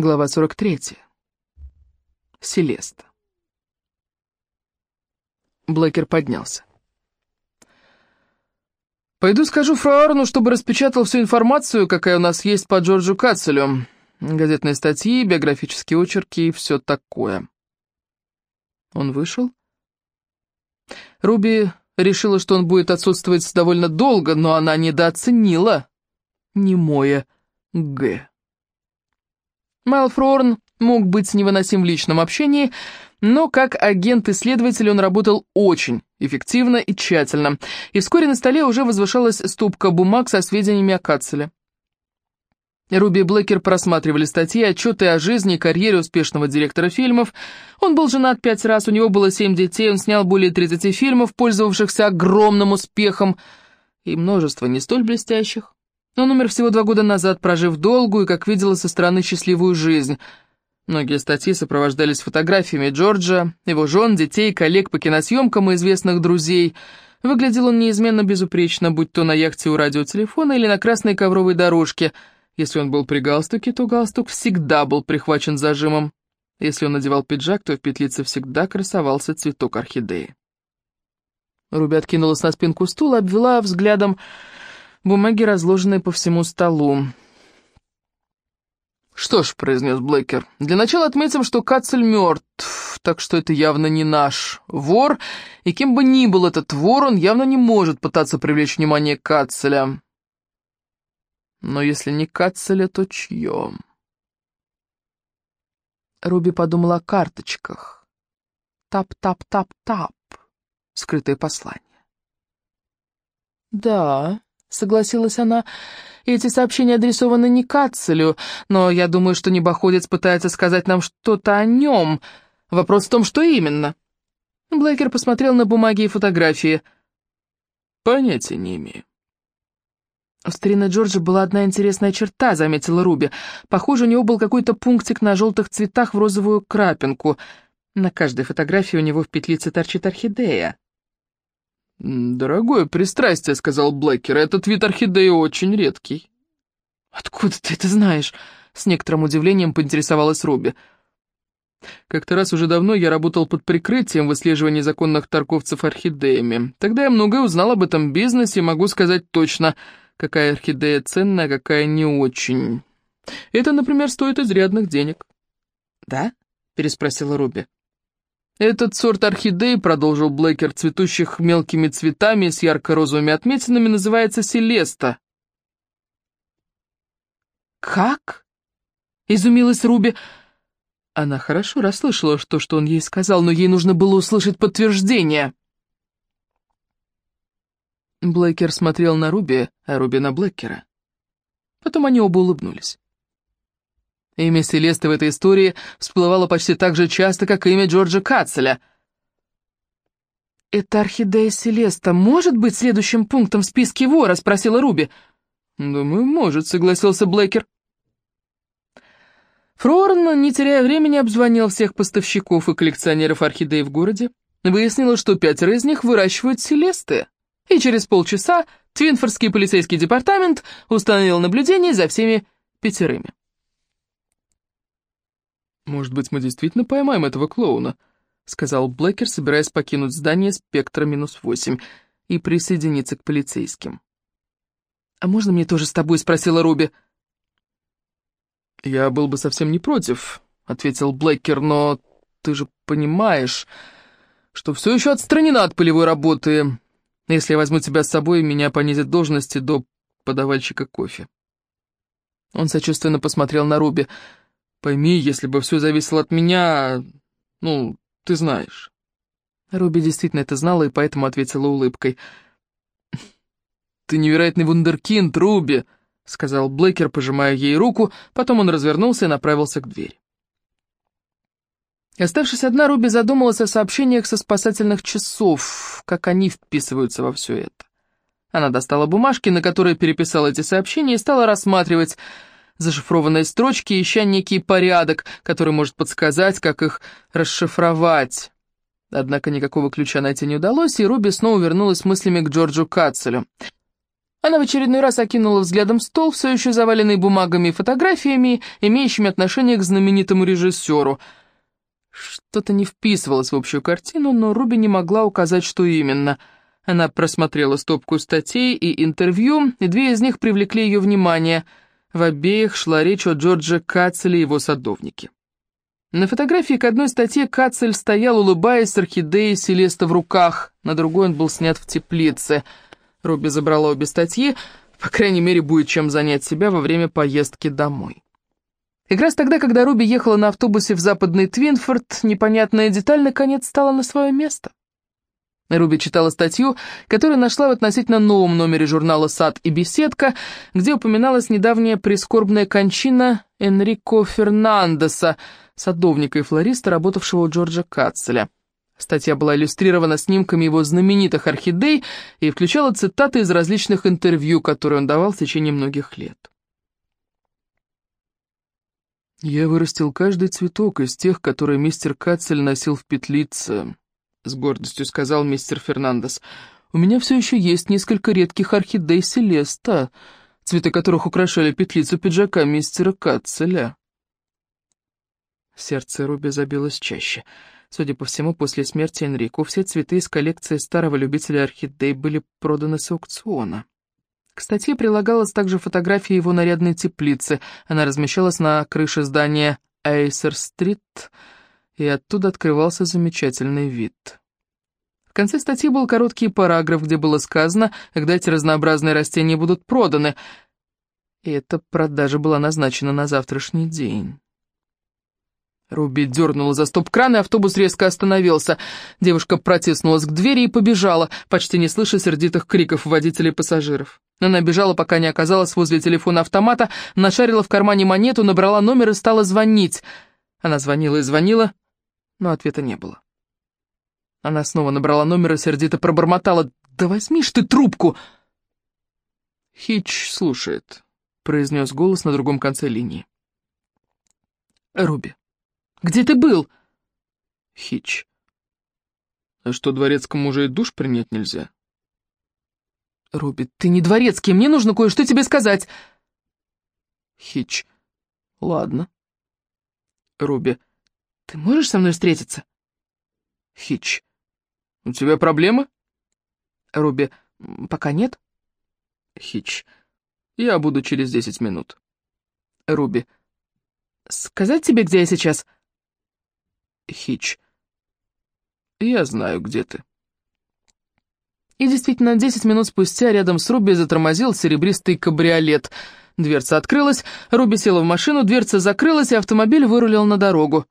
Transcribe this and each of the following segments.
Глава 43. Селеста. Блэкер поднялся. «Пойду скажу фрау чтобы распечатал всю информацию, какая у нас есть по Джорджу Кацелю. Газетные статьи, биографические очерки и все такое». Он вышел. Руби решила, что он будет отсутствовать довольно долго, но она недооценила немое «Г». Майлфрорн мог быть невыносим в личном общении, но как агент-исследователь он работал очень эффективно и тщательно, и вскоре на столе уже возвышалась стопка бумаг со сведениями о Кацеле. Руби Блэкер просматривали статьи, отчеты о жизни и карьере успешного директора фильмов. Он был женат пять раз, у него было семь детей, он снял более 30 фильмов, пользовавшихся огромным успехом, и множество не столь блестящих. Он умер всего два года назад, прожив долгую и, как видела, со стороны счастливую жизнь. Многие статьи сопровождались фотографиями Джорджа, его жен, детей, коллег по киносъемкам и известных друзей. Выглядел он неизменно безупречно, будь то на яхте у радиотелефона или на красной ковровой дорожке. Если он был при галстуке, то галстук всегда был прихвачен зажимом. Если он надевал пиджак, то в петлице всегда красовался цветок орхидеи. Руби откинулась на спинку стула, обвела взглядом бумаги, разложенные по всему столу. «Что ж», — произнес Блэкер, — «для начала отметим, что Кацель мертв, так что это явно не наш вор, и кем бы ни был этот вор, он явно не может пытаться привлечь внимание Кацеля. Но если не Кацеля, то чье?» Руби подумала о карточках. Тап-тап-тап-тап. Скрытое послание. «Да», — согласилась она. «Эти сообщения адресованы не Кацелю, но я думаю, что небоходец пытается сказать нам что-то о нем. Вопрос в том, что именно». Блэкер посмотрел на бумаги и фотографии. «Понятия не имею». У старины Джорджа была одна интересная черта, заметила Руби. Похоже, у него был какой-то пунктик на желтых цветах в розовую крапинку. На каждой фотографии у него в петлице торчит орхидея. «Дорогое пристрастие», — сказал Блэкер, — «этот вид орхидеи очень редкий». «Откуда ты это знаешь?» — с некоторым удивлением поинтересовалась Руби. «Как-то раз уже давно я работал под прикрытием выслеживания законных торговцев орхидеями. Тогда я многое узнал об этом бизнесе и могу сказать точно, какая орхидея ценная, а какая не очень. Это, например, стоит изрядных денег». «Да?» — переспросила Руби. «Этот сорт орхидеи, — продолжил Блэкер, — цветущих мелкими цветами с ярко-розовыми отметинами, называется селеста». «Как?» — изумилась Руби. Она хорошо расслышала то, что он ей сказал, но ей нужно было услышать подтверждение. Блэкер смотрел на Руби, а Руби на Блэкера. Потом они оба улыбнулись. Имя Селесты в этой истории всплывало почти так же часто, как имя Джорджа Кацеля. «Это орхидея Селеста может быть следующим пунктом в списке вора?» — спросила Руби. «Думаю, может», — согласился Блэкер. Фрорн, не теряя времени, обзвонил всех поставщиков и коллекционеров орхидей в городе. Выяснило, что пятеро из них выращивают селесты. И через полчаса Твинфордский полицейский департамент установил наблюдение за всеми пятерыми. «Может быть, мы действительно поймаем этого клоуна?» — сказал Блэкер, собираясь покинуть здание «Спектра минус восемь» и присоединиться к полицейским. «А можно мне тоже с тобой?» — спросила Руби. «Я был бы совсем не против», — ответил Блэкер, «но ты же понимаешь, что все еще отстранена от полевой работы. Если я возьму тебя с собой, меня понизят должности до подавальщика кофе». Он сочувственно посмотрел на Руби. Пойми, если бы все зависело от меня... Ну, ты знаешь». Руби действительно это знала и поэтому ответила улыбкой. «Ты невероятный вундеркинд, Руби!» — сказал Блэкер, пожимая ей руку, потом он развернулся и направился к двери. Оставшись одна, Руби задумалась о сообщениях со спасательных часов, как они вписываются во все это. Она достала бумажки, на которые переписала эти сообщения, и стала рассматривать зашифрованные строчки, ища некий порядок, который может подсказать, как их расшифровать. Однако никакого ключа найти не удалось, и Руби снова вернулась мыслями к Джорджу Кацелю. Она в очередной раз окинула взглядом стол, все еще заваленный бумагами и фотографиями, имеющими отношение к знаменитому режиссеру. Что-то не вписывалось в общую картину, но Руби не могла указать, что именно. Она просмотрела стопку статей и интервью, и две из них привлекли ее внимание. В обеих шла речь о Джордже Кацеле и его садовнике. На фотографии к одной статье Кацель стоял, улыбаясь, с орхидеей Селеста в руках, на другой он был снят в теплице — Руби забрала обе статьи, по крайней мере, будет чем занять себя во время поездки домой. Как раз тогда, когда Руби ехала на автобусе в западный Твинфорд, непонятная деталь наконец стала на свое место. Руби читала статью, которую нашла в относительно новом номере журнала «Сад и беседка», где упоминалась недавняя прискорбная кончина Энрико Фернандеса, садовника и флориста, работавшего у Джорджа Катцеля. Статья была иллюстрирована снимками его знаменитых орхидей и включала цитаты из различных интервью, которые он давал в течение многих лет. «Я вырастил каждый цветок из тех, которые мистер Кацель носил в петлице», — с гордостью сказал мистер Фернандес. «У меня все еще есть несколько редких орхидей Селеста, цветы которых украшали петлицу пиджака мистера Кацеля». Сердце Руби забилось чаще — Судя по всему, после смерти Энрико все цветы из коллекции старого любителя орхидей были проданы с аукциона. К статье прилагалась также фотография его нарядной теплицы. Она размещалась на крыше здания Эйсер-стрит, и оттуда открывался замечательный вид. В конце статьи был короткий параграф, где было сказано, когда эти разнообразные растения будут проданы, и эта продажа была назначена на завтрашний день. Руби дернула за стоп-кран, и автобус резко остановился. Девушка протиснулась к двери и побежала, почти не слыша сердитых криков водителей и пассажиров. Она бежала, пока не оказалась возле телефона автомата, нашарила в кармане монету, набрала номер и стала звонить. Она звонила и звонила, но ответа не было. Она снова набрала номер и сердито пробормотала. «Да возьми ж ты трубку!» «Хич слушает», — произнес голос на другом конце линии. «Руби, где ты был?» Хич. «А что, дворецкому уже и душ принять нельзя?» «Руби, ты не дворецкий, мне нужно кое-что тебе сказать!» Хич. «Ладно». Руби. «Ты можешь со мной встретиться?» Хич. «У тебя проблемы?» Руби. «Пока нет». Хич. «Я буду через десять минут». Руби. «Сказать тебе, где я сейчас?» Хич. «Я знаю, где ты». И действительно, десять минут спустя рядом с Руби затормозил серебристый кабриолет. Дверца открылась, Руби села в машину, дверца закрылась, и автомобиль вырулил на дорогу.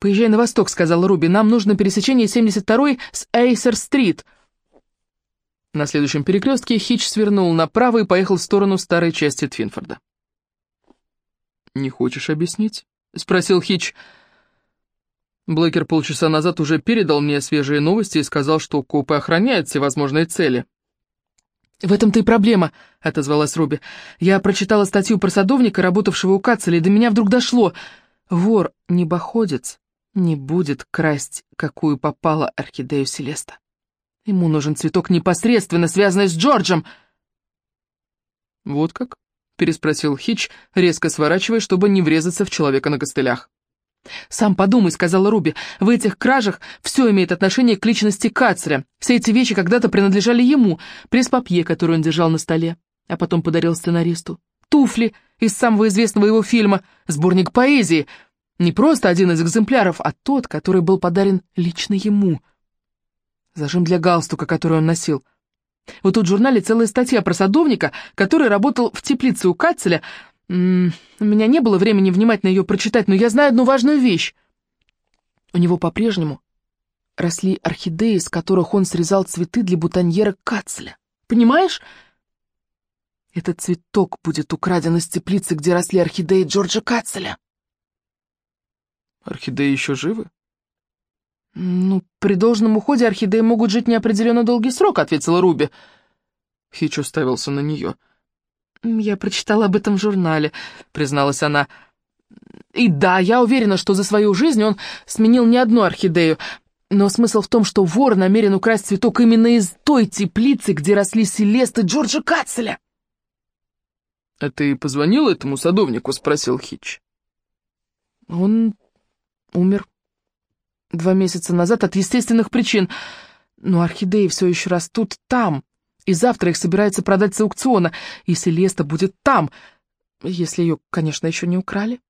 «Поезжай на восток», — сказал Руби, — «нам нужно пересечение 72-й с Эйсер-стрит». На следующем перекрестке Хич свернул направо и поехал в сторону старой части Твинфорда. «Не хочешь объяснить?» — спросил Хич. Блэкер полчаса назад уже передал мне свежие новости и сказал, что копы охраняют всевозможные цели. «В этом-то и проблема», — отозвалась Руби. «Я прочитала статью про садовника, работавшего у Кацеля, и до меня вдруг дошло. Вор-небоходец не будет красть, какую попала орхидею Селеста. Ему нужен цветок непосредственно связанный с Джорджем». «Вот как?» — переспросил Хич, резко сворачивая, чтобы не врезаться в человека на костылях. «Сам подумай», — сказала Руби, — «в этих кражах все имеет отношение к личности Кацеря. Все эти вещи когда-то принадлежали ему. Пресс-папье, который он держал на столе, а потом подарил сценаристу. Туфли из самого известного его фильма, сборник поэзии. Не просто один из экземпляров, а тот, который был подарен лично ему. Зажим для галстука, который он носил. Вот тут в журнале целая статья про садовника, который работал в теплице у Кацеля, у меня не было времени внимательно ее прочитать, но я знаю одну важную вещь. У него по-прежнему росли орхидеи, из которых он срезал цветы для бутоньера Кацеля. Понимаешь? Этот цветок будет украден из теплицы, где росли орхидеи Джорджа Кацеля. Орхидеи еще живы? Ну, при должном уходе орхидеи могут жить неопределенно долгий срок, ответила Руби. Хич уставился на нее. — «Я прочитала об этом в журнале», — призналась она. «И да, я уверена, что за свою жизнь он сменил не одну орхидею. Но смысл в том, что вор намерен украсть цветок именно из той теплицы, где росли Селесты Джорджа Катцеля. «А ты позвонил этому садовнику?» — спросил Хитч. «Он умер два месяца назад от естественных причин, но орхидеи все еще растут там, и завтра их собираются продать с аукциона, и Селеста будет там, если ее, конечно, еще не украли».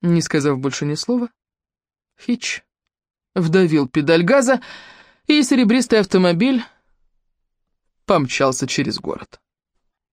Не сказав больше ни слова, Хич вдавил педаль газа, и серебристый автомобиль помчался через город.